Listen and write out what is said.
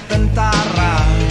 tentarra.